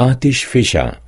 Artisch Fischer.